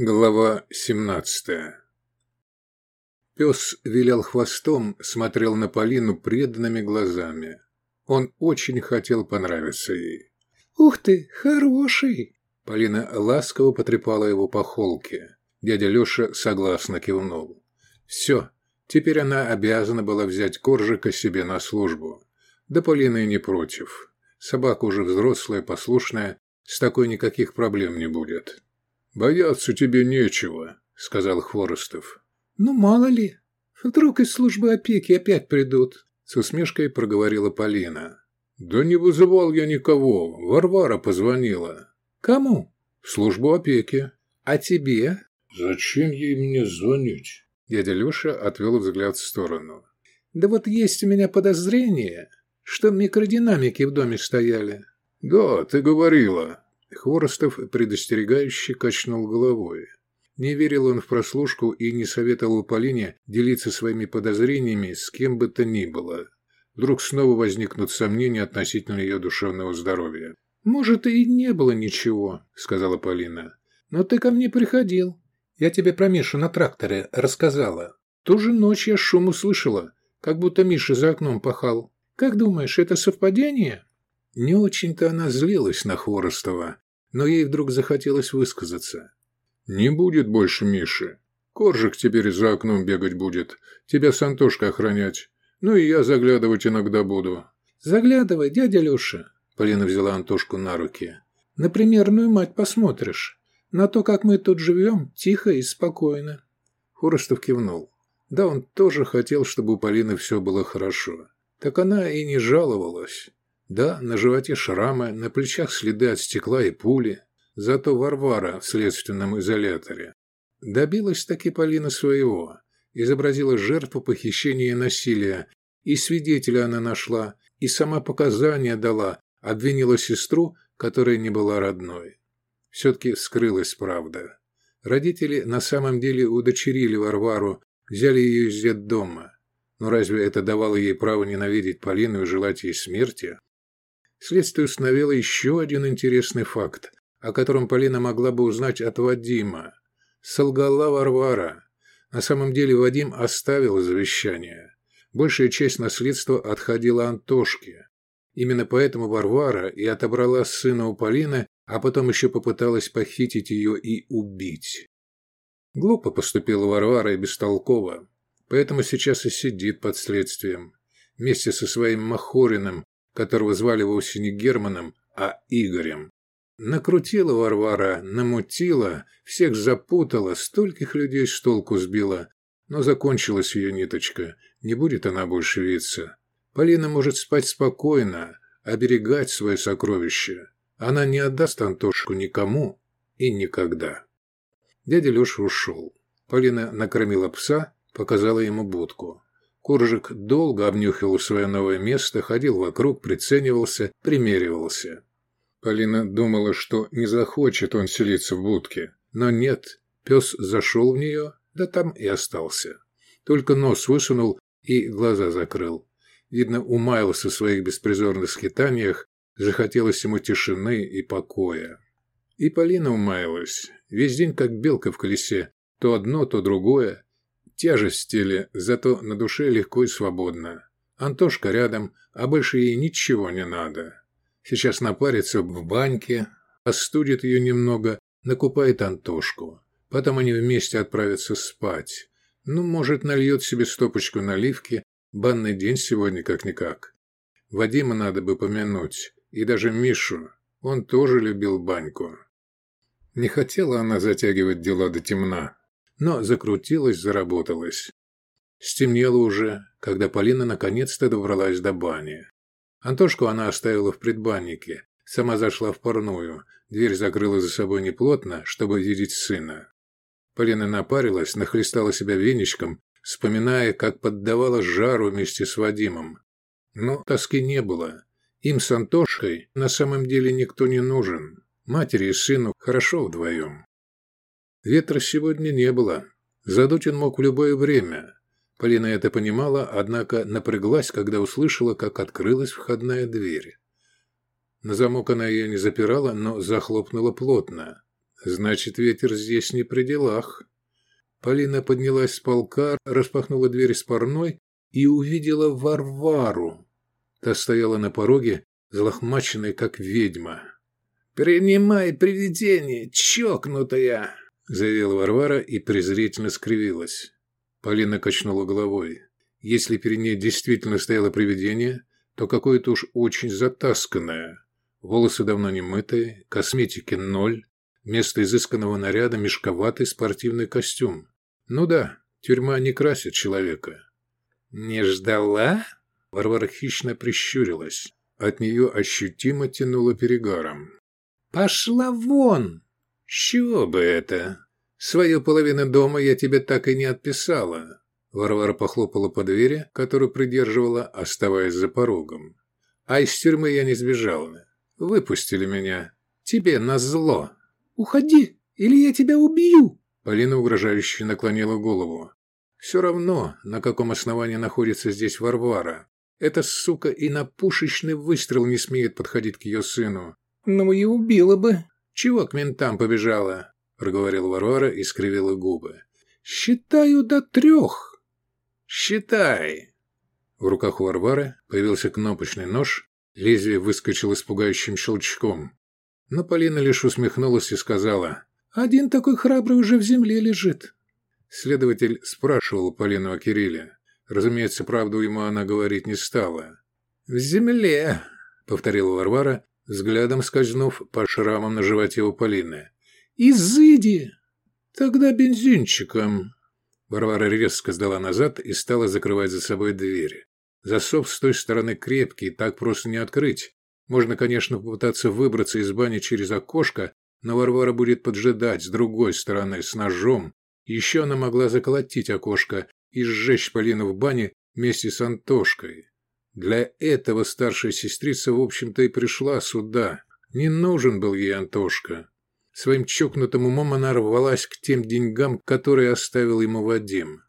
Глава 17 Пес вилял хвостом, смотрел на Полину преданными глазами. Он очень хотел понравиться ей. «Ух ты, хороший!» Полина ласково потрепала его по холке. Дядя Леша согласно кивнул. «Все, теперь она обязана была взять Коржика себе на службу. Да Полина и не против. Собака уже взрослая, послушная, с такой никаких проблем не будет». «Бояться тебе нечего», — сказал Хворостов. «Ну, мало ли. Вдруг из службы опеки опять придут», — с усмешкой проговорила Полина. «Да не вызывал я никого. Варвара позвонила». «Кому?» «В службу опеки». «А тебе?» «Зачем ей мне звонить?» Дядя Леша отвел взгляд в сторону. «Да вот есть у меня подозрение, что микродинамики в доме стояли». «Да, ты говорила», Хворостов предостерегающе качнул головой. Не верил он в прослушку и не советовал Полине делиться своими подозрениями с кем бы то ни было. Вдруг снова возникнут сомнения относительно ее душевного здоровья. «Может, и не было ничего», — сказала Полина. «Но ты ко мне приходил. Я тебе про Мишу на тракторе рассказала. Ту же ночь я шум услышала, как будто Миша за окном пахал. Как думаешь, это совпадение?» Не очень-то она злилась на Хворостова, но ей вдруг захотелось высказаться. «Не будет больше Миши. Коржик теперь за окном бегать будет, тебя с Антошкой охранять. Ну и я заглядывать иногда буду». «Заглядывай, дядя Леша», – Полина взяла Антошку на руки. «На примерную мать посмотришь. На то, как мы тут живем, тихо и спокойно». Хворостов кивнул. Да, он тоже хотел, чтобы у Полины все было хорошо. Так она и не жаловалась. Да, на животе шрамы, на плечах следы от стекла и пули. Зато Варвара в следственном изоляторе. Добилась таки Полина своего. Изобразила жертву похищения и насилия. И свидетеля она нашла, и сама показания дала, обвинила сестру, которая не была родной. Все-таки скрылась правда. Родители на самом деле удочерили Варвару, взяли ее из детдома. Но разве это давало ей право ненавидеть Полину и желать ей смерти? Следствие установило еще один интересный факт, о котором Полина могла бы узнать от Вадима. Солгала Варвара. На самом деле Вадим оставил завещание. Большая часть наследства отходила Антошке. Именно поэтому Варвара и отобрала сына у Полины, а потом еще попыталась похитить ее и убить. Глупо поступила Варвара и бестолково, поэтому сейчас и сидит под следствием. Вместе со своим Махориным, которого звали вовсе не Германом, а Игорем. Накрутила Варвара, намутила, всех запутала, стольких людей с толку сбила. Но закончилась ее ниточка, не будет она больше виться. Полина может спать спокойно, оберегать свое сокровище. Она не отдаст Антошку никому и никогда. Дядя Леша ушел. Полина накормила пса, показала ему будку. Коржик долго обнюхивал свое новое место, ходил вокруг, приценивался, примеривался. Полина думала, что не захочет он селиться в будке. Но нет, пес зашел в нее, да там и остался. Только нос высунул и глаза закрыл. Видно, умаялся в своих беспризорных скитаниях, захотелось ему тишины и покоя. И Полина умаялась. Весь день как белка в колесе. То одно, то другое. Тяжесть теле, зато на душе легко и свободно. Антошка рядом, а больше ей ничего не надо. Сейчас напарится в баньке, остудит ее немного, накупает Антошку. Потом они вместе отправятся спать. Ну, может, нальет себе стопочку наливки. Банный день сегодня как-никак. Вадима надо бы помянуть. И даже Мишу. Он тоже любил баньку. Не хотела она затягивать дела до темна но закрутилась, заработалась. Стемнело уже, когда Полина наконец-то добралась до бани. Антошку она оставила в предбаннике, сама зашла в парную, дверь закрыла за собой неплотно, чтобы видеть сына. Полина напарилась, нахлестала себя веничком, вспоминая, как поддавала жару вместе с Вадимом. Но тоски не было. Им с Антошкой на самом деле никто не нужен. Матери и сыну хорошо вдвоем. Ветра сегодня не было. Задуть он мог в любое время. Полина это понимала, однако напряглась, когда услышала, как открылась входная дверь. На замок она ее не запирала, но захлопнула плотно. Значит, ветер здесь не при делах. Полина поднялась с полка, распахнула дверь с парной и увидела Варвару. Та стояла на пороге, залохмаченная, как ведьма. «Принимай привидение, чокнутая!» – заявила Варвара и презрительно скривилась. Полина качнула головой. Если перед ней действительно стояло привидение, то какое-то уж очень затасканное. Волосы давно не мытые, косметики ноль, вместо изысканного наряда мешковатый спортивный костюм. Ну да, тюрьма не красит человека. «Не ждала?» Варвара хищно прищурилась. От нее ощутимо тянуло перегаром. «Пошла вон!» «С чего бы это? Свою половину дома я тебе так и не отписала». Варвара похлопала по двери, которую придерживала, оставаясь за порогом. «А из тюрьмы я не сбежала. Выпустили меня. Тебе назло. Уходи, или я тебя убью!» Полина угрожающе наклонила голову. «Все равно, на каком основании находится здесь Варвара. Эта сука и на пушечный выстрел не смеет подходить к ее сыну. Ну и убила бы. Чего к ментам побежала?» Проговорила Варвара и скривила губы. «Считаю до трех». «Считай». В руках у Варвары появился кнопочный нож, Лезвие выскочило с пугающим щелчком. Но Полина лишь усмехнулась и сказала, «Один такой храбрый уже в земле лежит». Следователь спрашивал Полину о Кирилле. Разумеется, правду ему она говорить не стала. «В земле», — повторила Варвара, взглядом скользнув по шрамам на животе у Полины. «Изыди! Тогда бензинчиком!» Варвара резко сдала назад и стала закрывать за собой двери. Засов с той стороны крепкий, так просто не открыть. Можно, конечно, попытаться выбраться из бани через окошко, но Варвара будет поджидать с другой стороны, с ножом. Еще она могла заколотить окошко и сжечь Полину в бане вместе с Антошкой. Для этого старшая сестрица, в общем-то, и пришла сюда. Не нужен был ей Антошка. Своим чокнутым умом она рвалась к тем деньгам, которые оставил ему Вадим.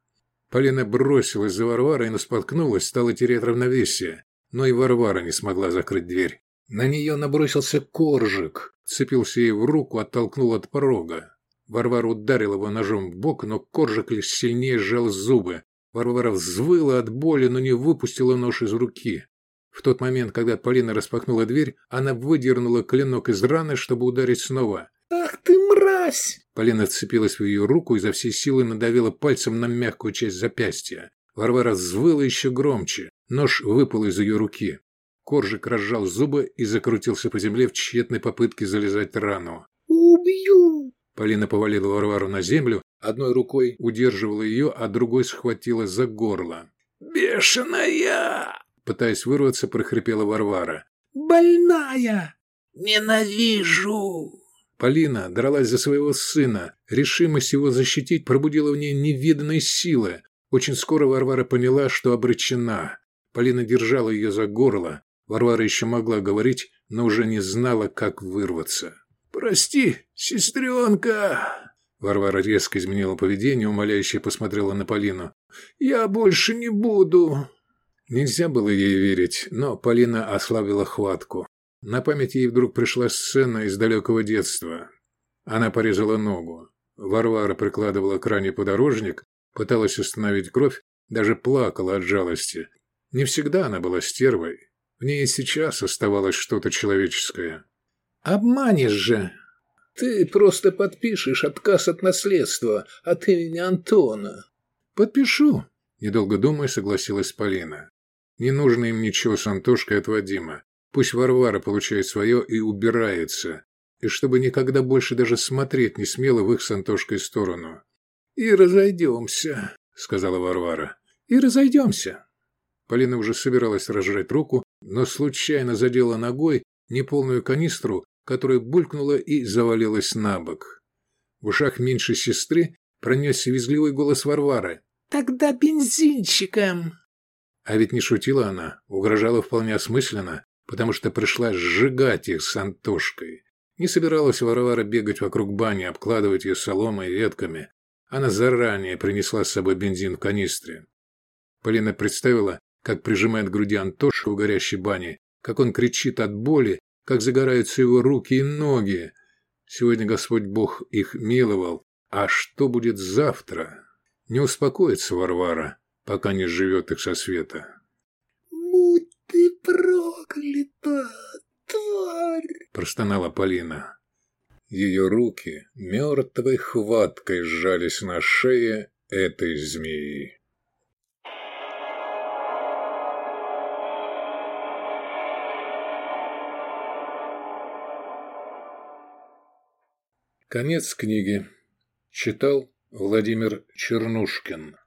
Полина бросилась за Варварой, но споткнулась, стала терять равновесие. Но и Варвара не смогла закрыть дверь. На нее набросился коржик, цепился ей в руку, оттолкнул от порога. Варвара ударил его ножом в бок, но коржик лишь сильнее сжал зубы. Варвара взвыла от боли, но не выпустила нож из руки. В тот момент, когда Полина распахнула дверь, она выдернула клинок из раны, чтобы ударить снова. «Ах ты, мразь!» Полина вцепилась в ее руку и за всей силы надавила пальцем на мягкую часть запястья. Варвара взвыла еще громче. Нож выпал из ее руки. Коржик разжал зубы и закрутился по земле в тщетной попытке залезать рану. «Убью!» Полина повалила Варвару на землю, одной рукой удерживала ее, а другой схватила за горло. «Бешеная!» Пытаясь вырваться, прохрипела Варвара. «Больная! Ненавижу!» Полина дралась за своего сына. Решимость его защитить пробудила в ней невиданные силы. Очень скоро Варвара поняла, что обречена. Полина держала ее за горло. Варвара еще могла говорить, но уже не знала, как вырваться. «Прости, сестренка!» Варвара резко изменила поведение, умоляюще посмотрела на Полину. «Я больше не буду!» Нельзя было ей верить, но Полина ослабила хватку. На память ей вдруг пришла сцена из далекого детства. Она порезала ногу. Варвара прикладывала к ране подорожник, пыталась остановить кровь, даже плакала от жалости. Не всегда она была стервой. В ней сейчас оставалось что-то человеческое. «Обманешь же! Ты просто подпишешь отказ от наследства от имени Антона». «Подпишу», — недолго думая, согласилась Полина. «Не нужно им ничего с Антошкой от Вадима. Пусть Варвара получает свое и убирается, и чтобы никогда больше даже смотреть не смело в их с Антошкой сторону. «И разойдемся», — сказала Варвара. «И разойдемся». Полина уже собиралась разжать руку, но случайно задела ногой неполную канистру, которая булькнула и завалилась на бок. В ушах меньшей сестры пронесся визгливый голос Варвары. «Тогда бензинчиком!» А ведь не шутила она, угрожала вполне осмысленно потому что пришла сжигать их с Антошкой. Не собиралась Варвара бегать вокруг бани, обкладывать ее соломой и ветками. Она заранее принесла с собой бензин в канистре. Полина представила, как прижимает к груди Антоша у горящей бани, как он кричит от боли, как загораются его руки и ноги. Сегодня Господь Бог их миловал, а что будет завтра? Не успокоится Варвара, пока не живет их со света. «Будь ты проклята, тварь!» – простонала Полина. Ее руки мертвой хваткой сжались на шее этой змеи. Конец книги. Читал Владимир Чернушкин.